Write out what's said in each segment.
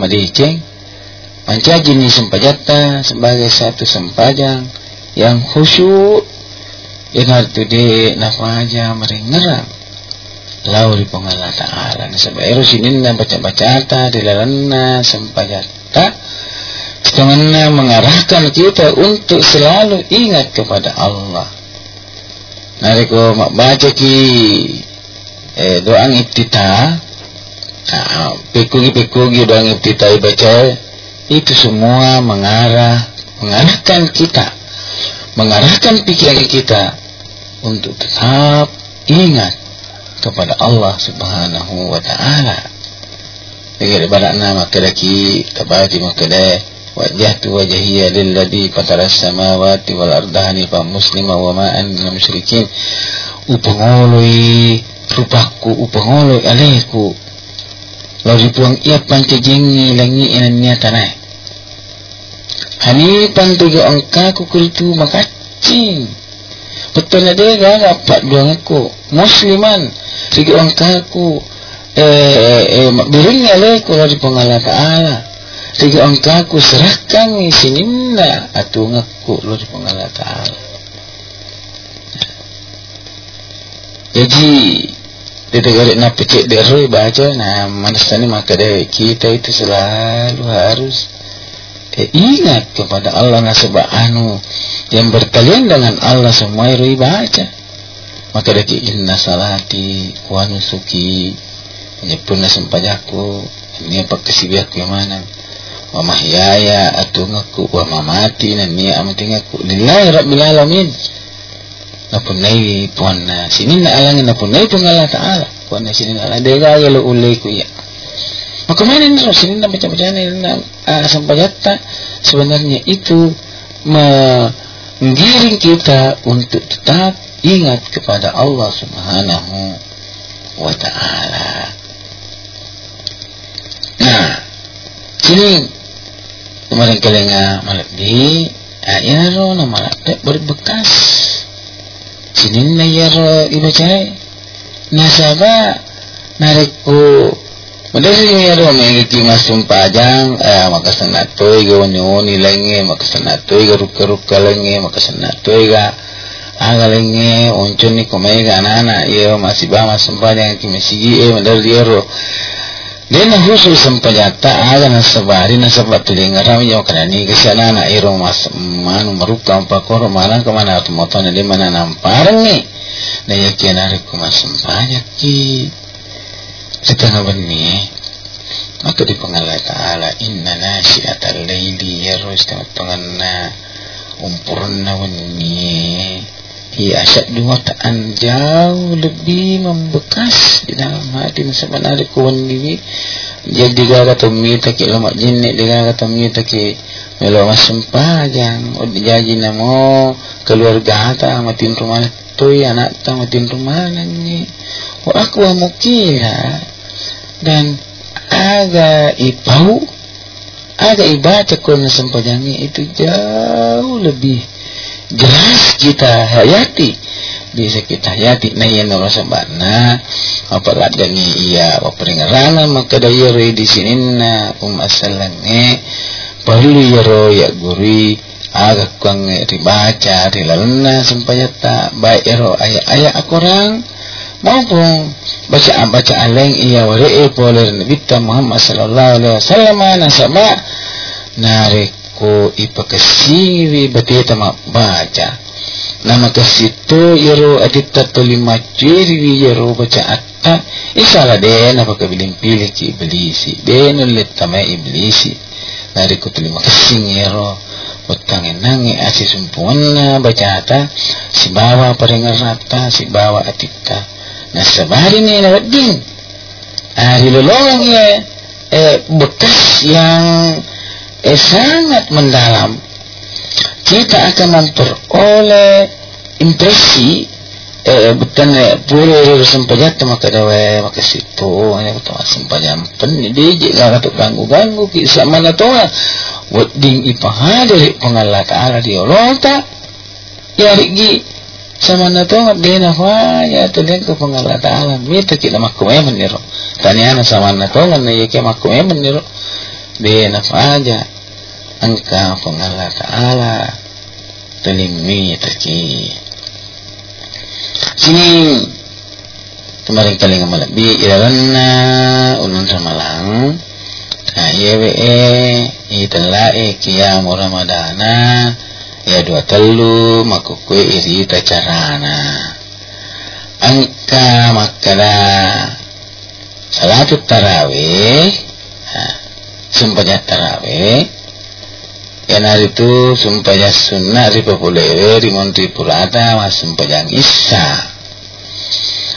madiceng Mancaji ni sempajata sebagai satu sempajang yang khusyuk. Dengar tu de nafaja merengerang lau di pengala ta'ala. Sebab sinin na baca-baca ta dilalana sempajata setengahnya mengarahkan kita untuk selalu ingat kepada Allah. Nariko mak baca ki eh, doa iftitah nah, pekugi pekugi doa iftitah baca itu semua mengarah mengarahkan kita mengarahkan pikiran kita untuk tetap ingat kepada Allah Subhanahu wa taala. Jadi pada nama kedaki tabati makada wajjahtu wajhiya lilladzi fatara as-samawati wal arda hanifan muslima wa ma anna musyrikin upangoloi rupaku upangoloi alaiku Lalu puang ia pancajengi langi inannya tanah Hanifan tiga angka kukultu makacing. Betul ada ga dapat dua aku. Musliman tiga angka ku eh eh biringnya le ku dari pengala taala. Tiga angka ku serahkan ni sininna atu ngaku dari pengala taala. Jadi dia tegak nak pecik deroi baca nah mana maka deh kita itu selalu harus eh, ingat kepada Allah nasabah anu yang berkalian dengan Allah semua itu baca. Maka dari inna salati wa nusuki. Menyempurna sempajaku ini apa kesibiaku yang mana? Wa mahyaya atungaku wa mamati nan ni amatingaku lillahi rabbil alamin napunai puanna sini na alangin napunai pun Allah Ta'ala. Sini na ala dega ya lo ulai ku ya. Maka mana ini sini na baca-baca ini uh, sampajata sebenarnya itu menggiring kita untuk tetap ingat kepada Allah Subhanahu wa taala. Nah, sini. Kemarin kelenga malak di ayaro na malak berbekas. Sini na yaro ibaca nasaba narikku Madali ya ro may kimas sumpajang eh maka sanatoy ga wani lange maka sanatoy ga rukka rukka lange maka sanatoy ga aga lange oncon ni kumay ga nana iyo masiba mas sumpajang kimasigi eh madali ya ro Dena husu sampajata aga na sabari na sabatu lingaram yo kanani kasi nana iro mas manu marukka umpakoro malang kamana atumoton di mana namparang ni na yakian ari kumas sampajaki setengah benih maka di pengalah ta'ala inna nasi'atal layli yarus pengenna umpurna wani ia dua ta'an jauh lebih membekas di dalam hati sebenarnya kuwan ini. Jadi gaga tumi taki lemak jinik dia gaga tumi taki melo masempajang jadi namo keluarga ta matin rumah tu anak ta matin rumah ni. Wa aku mukila dan aga ipau aga ibaca kuna sempajangnya itu jauh lebih jelas kita hayati. Bisa kita hayati na iya nama sabana apa ladani iya apa peringarana maka daya roi di sini na umasalange perlu ya ro ya guri aga kang dibaca dilalena sempayata baik ya ro ayat ayat akurang maupun bacaan bacaan lain ia wari'i oleh Nabi Muhammad sallallahu alaihi wasallam nasaba nariku ipakasiwi batita baca. Nama kasitu yaro adita tulima ciri yaro baca atta. Isalah den apa kabiling pilih ki iblisi. Den ulit tama iblisi. Nariku tulima kasing yaro utangin nangi asi sumpuan baca atta. Si bawa parengarata si bawa atita Nah sebari ni lewat din. Ah, lolong ya. Eh, bekas yang eh, sangat mendalam. Kita akan memperoleh impresi eh bukan eh pura sempajat maka dawe maka situ. Hanya betul sempajat pen dia jika kata ganggu ganggu kisah mana tu wading ipaha dari pengalat ala dia lonta ya rigi sama na to ngadena fa ya to den ko pangala taala mi to kita makume meniro tani ana sama na to ngan ye ke makume meniro Bena aja engkau pengalah ta'ala. Telimi taki sini. Kemarin kali ngamal bi ilalana ulun samalang nah yewe itala e. Ramadana. Ya dua telu makukue iri tacarana angka makala salatut tarawih sumpahnya tarawih Enar itu sumpahnya sunnah boleh rimonti purata mas sumpahnya isa.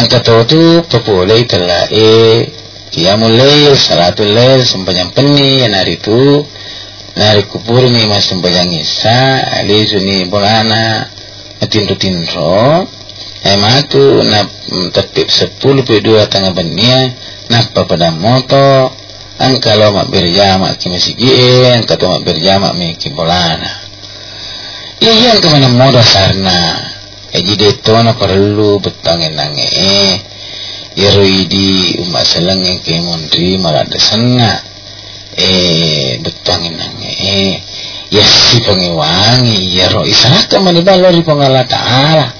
Angka tu populeh telah e qiyamul lail salatul lail sumpahnya peni enar itu nari kupur ni mas sumpahnya isa ali suni bolana tinro. Tinro ematu na tapi sepuluh dua tengah benia napa pada moto ang kalau mak berjama ki masigi ang kato mak berjama mi ki bolana iya ka mana mo dasarna eji deto na perlu betangin nange Yeroi di umat selang yang ke mondri marada sana eh betangin nange ya si pengewangi ya ro isaka manibalo ri pengala ta'ala.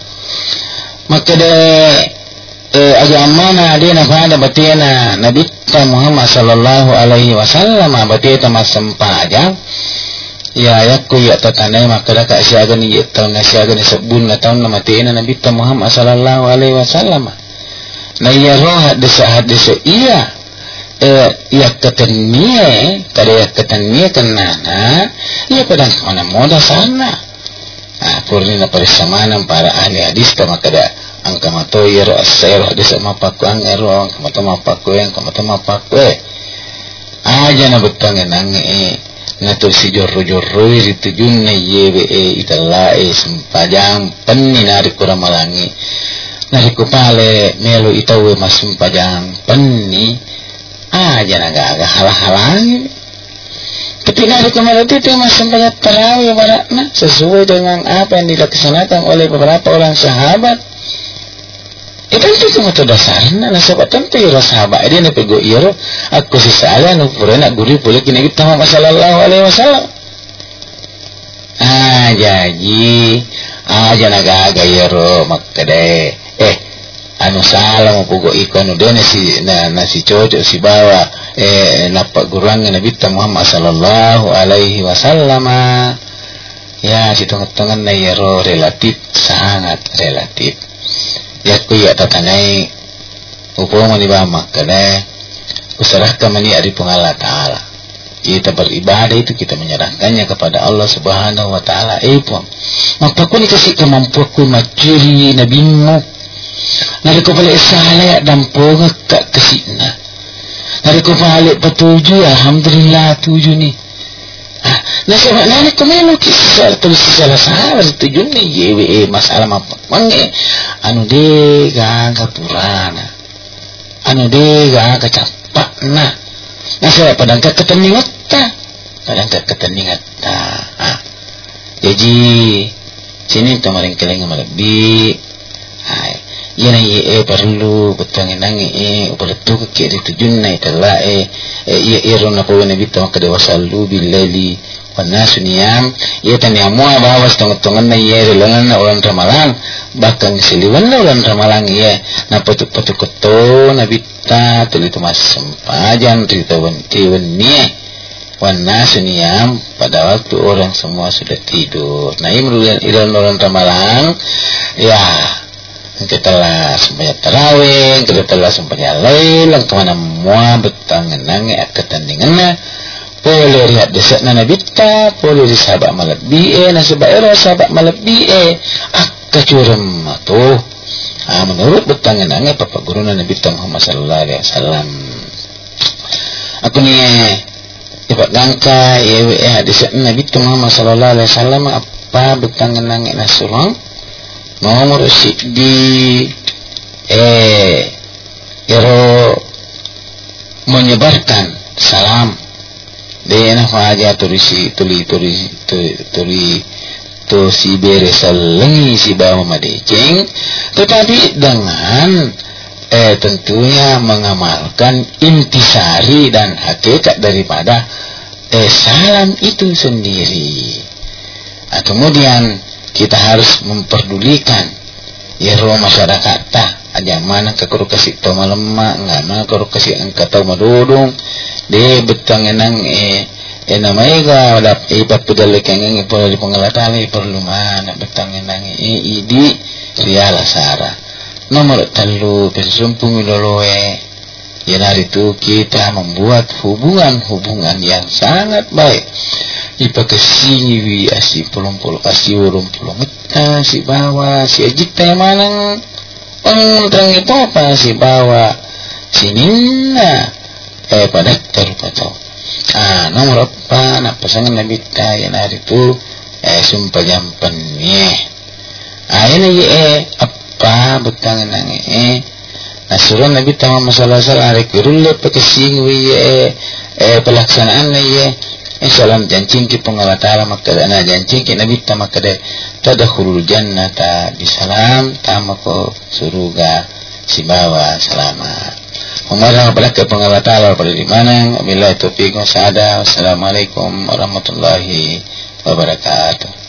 Maka eh, agamana dia na pada batina nabi kita Muhammad sallallahu alaihi wasallam. Berarti itu masam pajang ya yakku ya tatanai maka dak siaga ni tahun siaga ni sebun na nama tiina nabi kita Muhammad sallallahu alaihi wasallam. Na ya roh hadis hadis iya. Eh ya ketenia kada ya ketenia kenana ya pedang mana moda sana. Ah purni na persamaan para ahli hadis maka dak ang kamatoyer asero di sa mapaku ang ero ang kamato mapaku ang kamato mapaku aja na betangin ang eh nato si jorro jorro itu jun na yewe eh itala eh sempajang penni nari kura malangi nari kupale melo itawe mas sempajang penni. Aja na gaga halah-halangi ketika hari kemarin itu mas sempajang terawih barakna sesuai dengan apa yang dilaksanakan oleh beberapa orang sahabat itu itu cuma tu dasarnya nah sebab tentu ya sahabat dia nak pego iya aku si salah nu pura nak boleh kini kita Muhammad sallallahu alaihi wasallam. Ah jadi ah jangan agak ya ro makade eh anu salah mau pego ikon udah nasi na nasi cocok si bawa. Eh napa gurang Nabi Muhammad sallallahu alaihi wasallam. Ya si tengah-tengah na ya ro relatif sangat relatif ya tatanai hukuman ibama kada userahkan mani ari pengala ta'ala. Kita beribadah itu kita menyerahkannya kepada Allah subhanahu wa ta'ala. Eh pun maka aku dikasih kemampuan ku macuri nabimu nari ko pala isalaya dan poga ka kasina nari ko pala patuju alhamdulillah tuju ni. Nasi nani kumeno kisah tulis salah salah tujuan ni yewe masalah apa mange anu de gaga purana anu de gaga capak na nasi padang ka keteningat ta? Padang ka keteningat ta. Ah jadi sini kemarin keleng malabi hai yana ye e perlu betangin nangi e pada tu ke kiri tujuan na itala e e irona ko na bitaw ka dewasa lu bilali Wana suniyam Ia tani amua bawa setengah-tengah na iya rilangan na ulan ramalang Bahkan siliwan na ulan ramalang iya Na patuk-patuk keto na bita Tuli tumas sempajan Rita tiwan niya Wana suniyam Pada waktu orang semua sudah tidur Nah ini ilan ulan ramalang Ya telah sempanya terawih, kita telah sempanya lail, ke mana mua betang ngenangi aketandingan boleh lihat desak nana bitta boleh di sahabat malak bi'e na sebab era sahabat malak bi'e akka curem tu ha, menurut betangan nanga papa guru nana bitta Muhammad sallallahu alaihi wasallam. Aku ni Ibat langka yewe eh desak nana bitta Muhammad sallallahu alaihi wasallam apa betangan nanga nasurang nomor di eh ero menyebarkan salam. Dena faja turisi tuli turi turi to si bere salengi si bawa madeceng tetapi dengan eh tentunya mengamalkan intisari dan hakikat daripada eh salam itu sendiri. Nah, kemudian kita harus memperdulikan. Ya ruang masyarakat tah aja mana ke kuru kasih to malema ngana kuru kasih angkat to madudung de betang enang eh eh namanya ga ada ibat pedale kengeng perlu di pengelatali perlu mana betang enang eh idi riala sara nomor telu bersumpung loloe. Ya dari itu kita membuat hubungan-hubungan yang sangat baik. Ipa ke sini wi asi pulung puluh asi urung pulung meta si bawa si ajik teh manang orang itu apa? Si bawa sini na eh pada tahu. Ah nomor apa? Nak pasangan nabi ya hari itu eh sumpah jampan nih. Ah ini eh apa betang nang eh Asuran Nabi tama masalah salah hari kurulle pakasing wi eh, eh pelaksanaan ye. eh salam jancing ki pengalatala makada na jancing ki Nabi tama kada tadakhulul jannata bisalam tama ko suruga si bawa selamat. Umarang pala ke pengalatala pada di mana bila taufiq wa Wassalamualaikum warahmatullahi wabarakatuh.